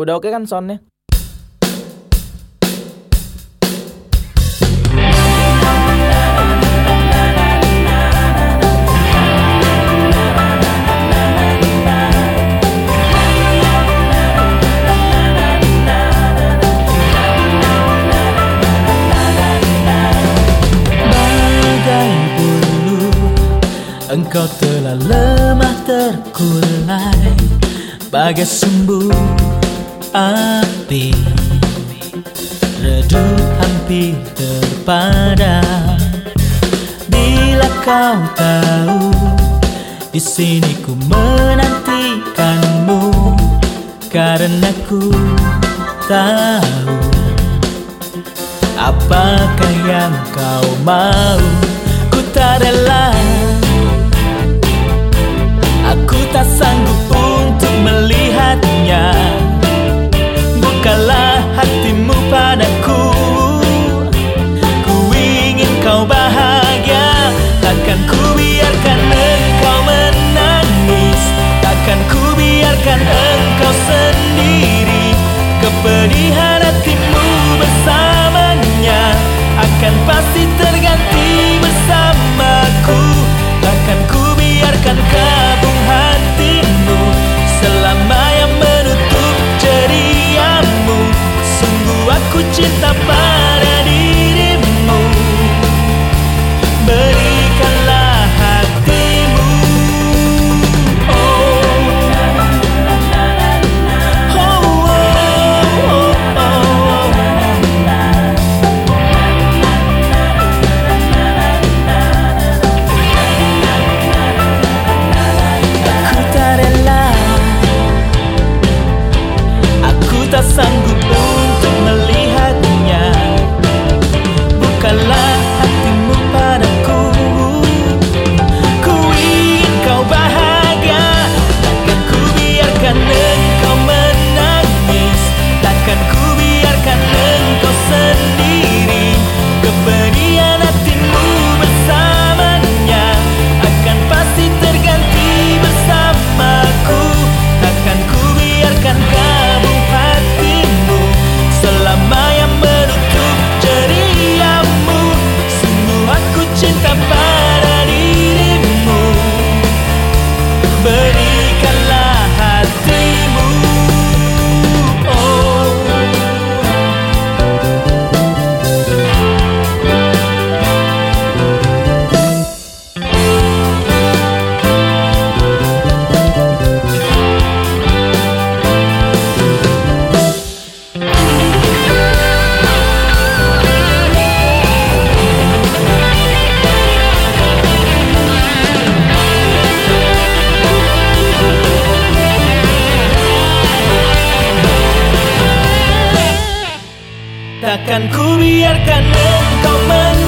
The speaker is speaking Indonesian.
Udah oke kan soundnya? Engkau telah lemah terkulai Bagai sumbu api Redup hampir terpadam Bila kau tahu di sini ku menantikanmu. Karena ku tahu Apakah yang kau mau. Ku tak rela. Aku tak sanggup untuk melihatnya Kepedihan hatimu bersamanya Akan pasti terganti bersamaku. Takkan ku biarkan kabung hatimu Selama yang menutup ceriamu Sungguh aku cinta pada Aku tak sanggup takkan ku biarkan engkau men